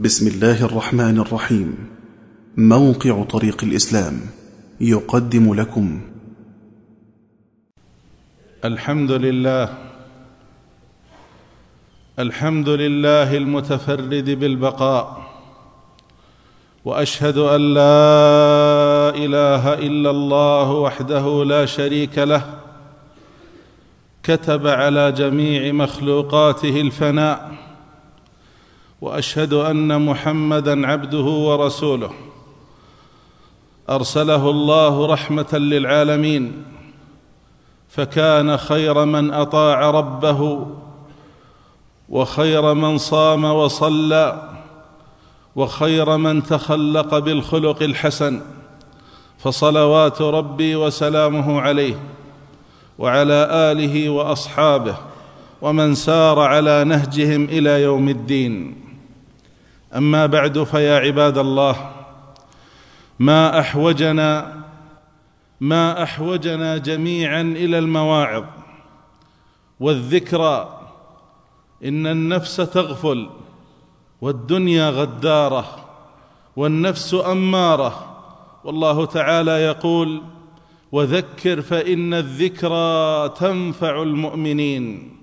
بسم الله الرحمن الرحيم. موقع طريق الإسلام يقدم لكم. الحمد لله. الحمد لله المتفرد بالبقاء. وأشهد أن لا إله إلا الله وحده لا شريك له. كتب على جميع مخلوقاته الفناء. وأشهد أن محمدا عبده ورسوله. أرسله الله رحمة للعالمين. فكان خير من أطاع ربه وخير من صام وصلى وخير من تخلق بالخلق الحسن. فصلوات ربي وسلامه عليه وعلى آله وأصحابه ومن سار على نهجهم إلى يوم الدين. أما بعد فيا عباد الله ما أحوجنا ما أحوجنا جميعا إلى المواعظ والذكرى. إن النفس تغفل والدنيا غدارة والنفس أمارة. والله تعالى يقول وذكر فإن الذكرى تنفع المؤمنين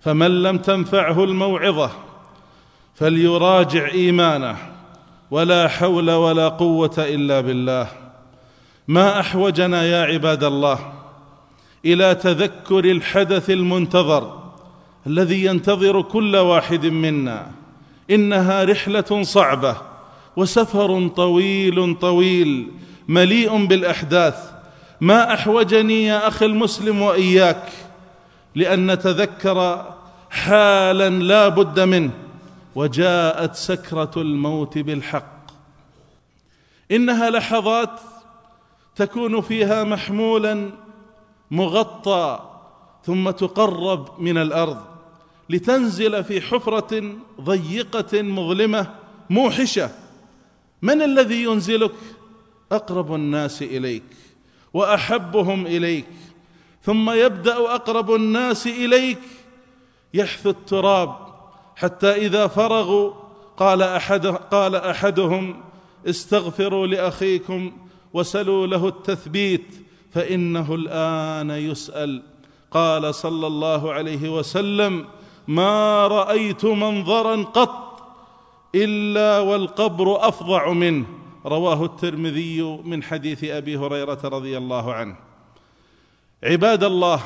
فمن لم تنفعه الموعظة فليراجع إيمانه ولا حول ولا قوة إلا بالله. ما أحوجنا يا عباد الله إلى تذكر الحدث المنتظر الذي ينتظر كل واحد منا. إنها رحلة صعبة وسفر طويل طويل مليء بالأحداث. ما أحوجني يا أخي المسلم وإياك لأن نتذكر حالا لا بد منه. وجاءت سكرة الموت بالحق. إنها لحظات تكون فيها محمولا مغطى ثم تقرب من الأرض لتنزل في حفرة ضيقة مظلمة موحشة. من الذي ينزلك؟ أقرب الناس إليك وأحبهم إليك. ثم يبدأ أقرب الناس إليك يحث التراب حتى إذا فرغوا قال احد قال أحدهم استغفروا لأخيكم وسلوا له التثبيت فإنه الآن يسأل. قال صلى الله عليه وسلم ما رأيت منظرا قط إلا والقبر أفظع منه. رواه الترمذي من حديث أبي هريرة رضي الله عنه. عباد الله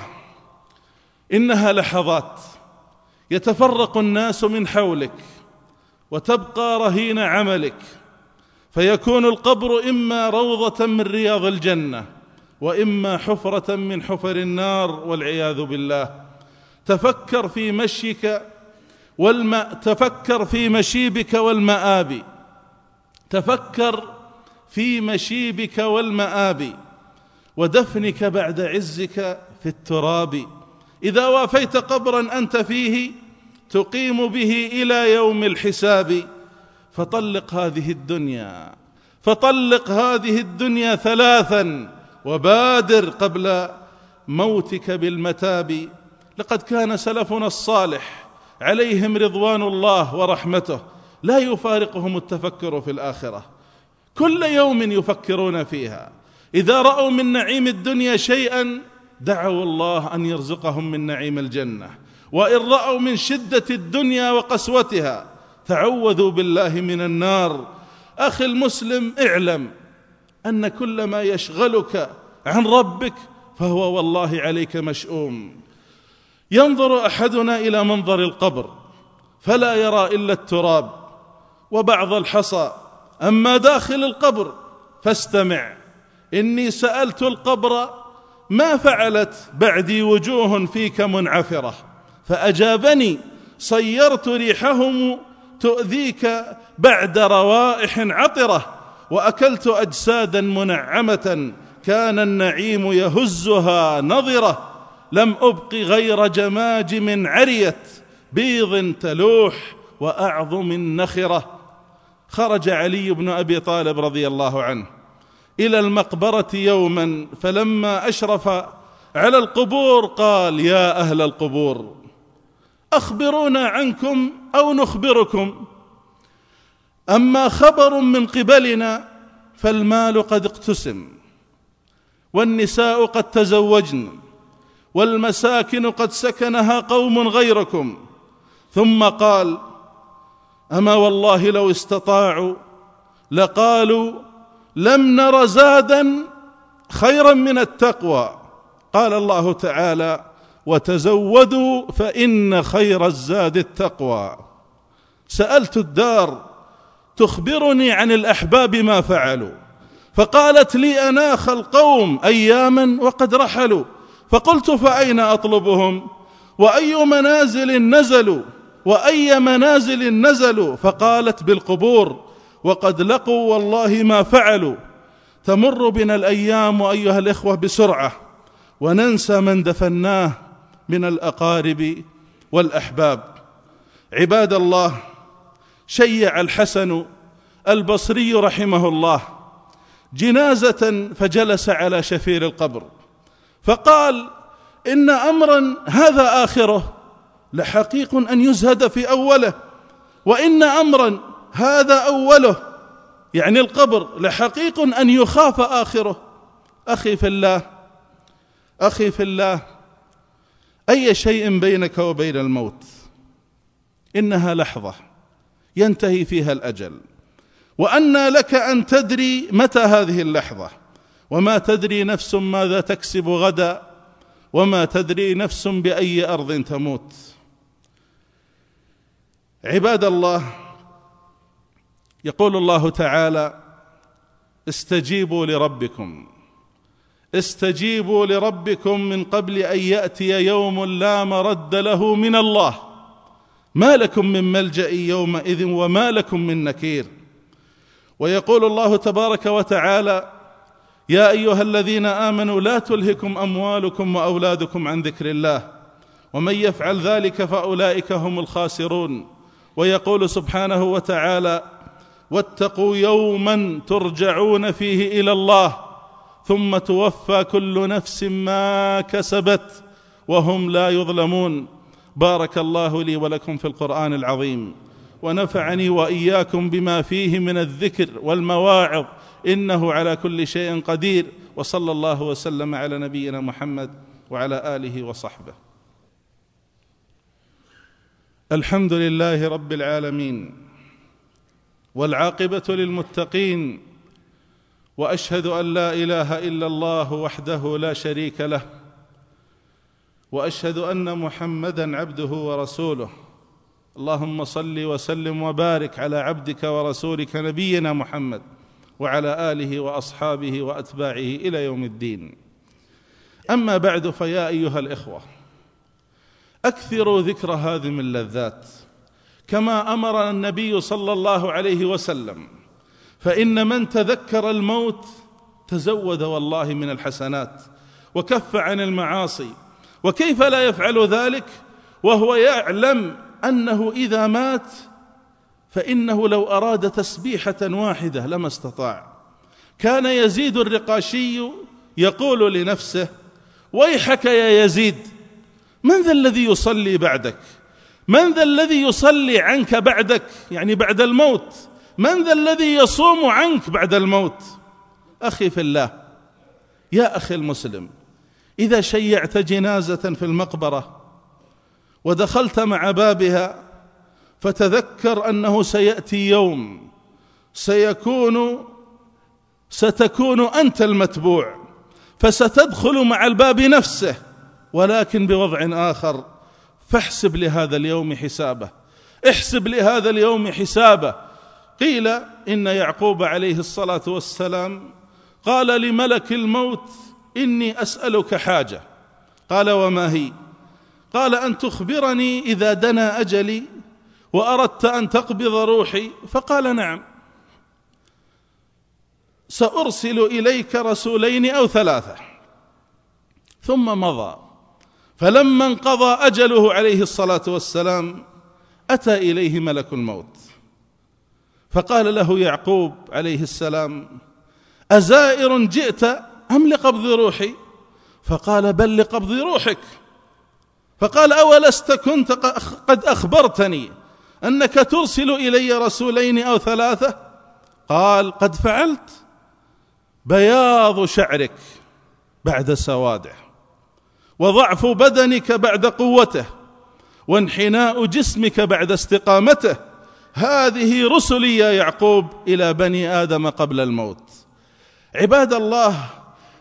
إنها لحظات. يتفرق الناس من حولك وتبقى رهين عملك فيكون القبر إما روضة من رياض الجنة وإما حفرة من حفر النار والعياذ بالله. تفكر في مشيك والم تفكر في مشيبك والمآب. تفكر في مشيبك والمآب ودفنك بعد عزك في التراب. إذا وافيت قبرا أنت فيه تقيم به إلى يوم الحساب فطلق هذه الدنيا فطلق هذه الدنيا ثلاثا وبادر قبل موتك بالمتاب. لقد كان سلفنا الصالح عليهم رضوان الله ورحمته لا يفارقهم التفكر في الآخرة. كل يوم يفكرون فيها. إذا رأوا من نعيم الدنيا شيئا دعوا الله أن يرزقهم من نعيم الجنة. وإن رأوا من شدة الدنيا وقسوتها تعوذوا بالله من النار. أخي المسلم اعلم أن كل ما يشغلك عن ربك فهو والله عليك مشؤوم. ينظر أحدنا إلى منظر القبر فلا يرى إلا التراب وبعض الحصى. أما داخل القبر فاستمع. إني سألت القبر ما فعلت بعدي وجوه فيك منعفرة فأجابني صيرت ريحهم تؤذيك بعد روائح عطرة وأكلت أجسادا منعمة كان النعيم يهزها نظرة لم أبق غير جماجم عريت بيض تلوح وأعظم النخرة. خرج علي بن أبي طالب رضي الله عنه. إلى المقبرة يوما فلما أشرف على القبور قال يا أهل القبور أخبرونا عنكم أو نخبركم. أما خبر من قبلنا فالمال قد اقتسم والنساء قد تزوجن والمساكن قد سكنها قوم غيركم. ثم قال أما والله لو استطاعوا لقالوا لم نر زادا خيرا من التقوى. قال الله تعالى وتزودوا فإن خير الزاد التقوى. سألت الدار تخبرني عن الأحباب ما فعلوا. فقالت لي أناخ القوم أياما وقد رحلوا. فقلت فأين أطلبهم؟ وأي منازل نزلوا؟ وأي منازل نزلوا؟ فقالت بالقبور وقد لقوا والله ما فعلوا. تمر بنا الأيام أيها الإخوة بسرعة وننسى من دفناه من الأقارب والأحباب. عباد الله شيع الحسن البصري رحمه الله جنازة فجلس على شفير القبر فقال إن امرا هذا آخره لحقيق أن يزهد في أوله وإن امرا هذا أوله. يعني القبر لحقيق أن يخاف آخره. أخي في الله أخي في الله أي شيء بينك وبين الموت؟ إنها لحظة ينتهي فيها الأجل. وانى لك أن تدري متى هذه اللحظة. وما تدري نفس ماذا تكسب غدا. وما تدري نفس بأي أرض تموت. عباد الله يقول الله تعالى استجيبوا لربكم. استجيبوا لربكم من قبل أن يأتي يوم لا مرد له من الله. ما لكم من ملجأ يومئذ وما لكم من نكير. ويقول الله تبارك وتعالى يا أيها الذين آمنوا لا تلهكم أموالكم وأولادكم عن ذكر الله. ومن يفعل ذلك فأولئك هم الخاسرون. ويقول سبحانه وتعالى واتقوا يوما ترجعون فيه إلى الله ثم توفى كل نفس ما كسبت وهم لا يظلمون. بارك الله لي ولكم في القرآن العظيم ونفعني وإياكم بما فيه من الذكر والمواعظ إنه على كل شيء قدير وصلى الله وسلم على نبينا محمد وعلى آله وصحبه. الحمد لله رب العالمين والعاقبة للمتقين وأشهد أن لا إله إلا الله وحده لا شريك له وأشهد أن محمدا عبده ورسوله. اللهم صل وسلم وبارك على عبدك ورسولك نبينا محمد وعلى آله وأصحابه وأتباعه إلى يوم الدين. أما بعد فيا أيها الإخوة أكثروا ذكر هذه اللذات كما امرنا النبي صلى الله عليه وسلم. فإن من تذكر الموت تزود والله من الحسنات وكف عن المعاصي. وكيف لا يفعل ذلك؟ وهو يعلم أنه إذا مات فإنه لو أراد تسبيحة واحدة لما استطاع. كان يزيد الرقاشي يقول لنفسه ويحك يا يزيد من ذا الذي يصلي بعدك؟ من ذا الذي يصلي عنك بعدك؟ يعني بعد الموت. من ذا الذي يصوم عنك بعد الموت؟ أخي في الله يا أخي المسلم إذا شيعت جنازة في المقبرة ودخلت مع بابها فتذكر أنه سيأتي يوم سيكون ستكون أنت المتبوع فستدخل مع الباب نفسه ولكن بوضع آخر. فاحسب لهذا اليوم حسابه. احسب لهذا اليوم حسابه. قيل إن يعقوب عليه الصلاة والسلام قال لملك الموت إني أسألك حاجة. قال وما هي؟ قال أن تخبرني إذا دنا أجلي وأردت أن تقبض روحي. فقال نعم. سأرسل إليك رسولين أو ثلاثة. ثم مضى. فلما انقضى أجله عليه الصلاة والسلام أتى إليه ملك الموت. فقال له يعقوب عليه السلام أزائر جئت أم لقبض روحي؟ فقال بل لقبض روحك. فقال أولست كنت قد أخبرتني أنك ترسل إلي رسولين أو ثلاثة؟ قال قد فعلت. بياض شعرك بعد سواده وضعف بدنك بعد قوته وانحناء جسمك بعد استقامته. هذه رسلي يا يعقوب إلى بني آدم قبل الموت. عباد الله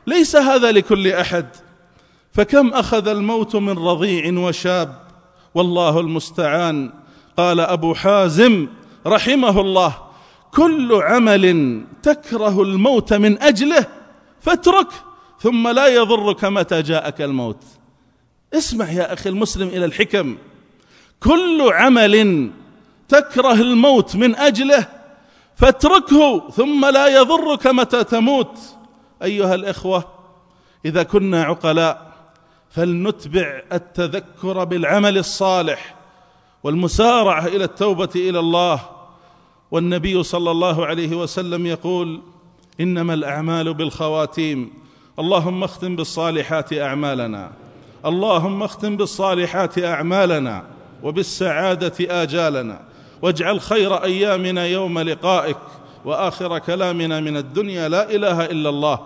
ليس هذا لكل أحد. فكم أخذ الموت من رضيع وشاب؟ والله المستعان. قال أبو حازم رحمه الله كل عمل تكره الموت من أجله فاترك ثم لا يضرك متى جاءك الموت. اسمع يا أخي المسلم إلى الحكم. كل عمل تكره الموت من أجله فاتركه ثم لا يضرك متى تموت. أيها الإخوة إذا كنا عقلاء فلنتبع التذكر بالعمل الصالح والمسارعة إلى التوبة إلى الله. والنبي صلى الله عليه وسلم يقول إنما الأعمال بالخواتيم. اللهم اختم بالصالحات أعمالنا. اللهم اختم بالصالحات أعمالنا وبالسعادة آجالنا. واجعل خير أيامنا يوم لقائك وآخر كلامنا من الدنيا. لا إله إلا الله.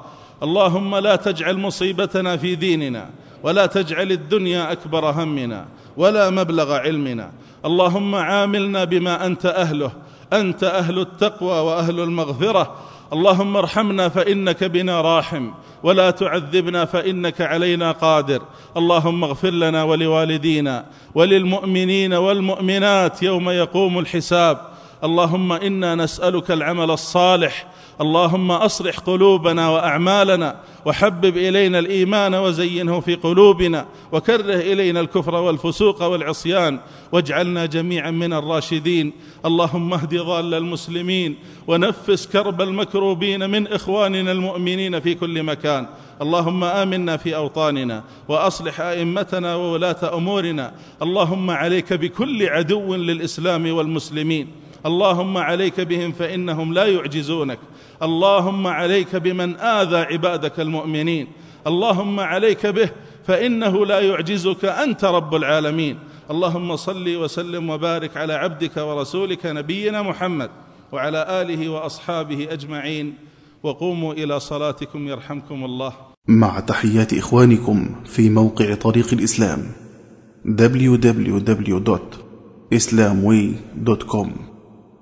اللهم لا تجعل مصيبتنا في ديننا ولا تجعل الدنيا أكبر همنا ولا مبلغ علمنا. اللهم عاملنا بما أنت أهله. أنت أهل التقوى وأهل المغفرة. اللهم ارحمنا فإنك بنا راحم ولا تعذبنا فإنك علينا قادر. اللهم اغفر لنا ولوالدينا وللمؤمنين والمؤمنات يوم يقوم الحساب. اللهم إنا نسألك العمل الصالح. اللهم أصلح قلوبنا وأعمالنا وحبب إلينا الإيمان وزينه في قلوبنا وكره إلينا الكفر والفسوق والعصيان واجعلنا جميعا من الراشدين. اللهم اهد ضال المسلمين ونفس كرب المكروبين من إخواننا المؤمنين في كل مكان. اللهم آمنا في أوطاننا وأصلح أئمتنا وولاة أمورنا. اللهم عليك بكل عدو للإسلام والمسلمين. اللهم عليك بهم فإنهم لا يعجزونك. اللهم عليك بمن آذى عبادك المؤمنين. اللهم عليك به فإنه لا يعجزك أنت رب العالمين. اللهم صل وسلم وبارك على عبدك ورسولك نبينا محمد وعلى آله وأصحابه أجمعين. وقوموا إلى صلاتكم يرحمكم الله. مع تحيات إخوانكم في موقع طريق الإسلام www.islamway.com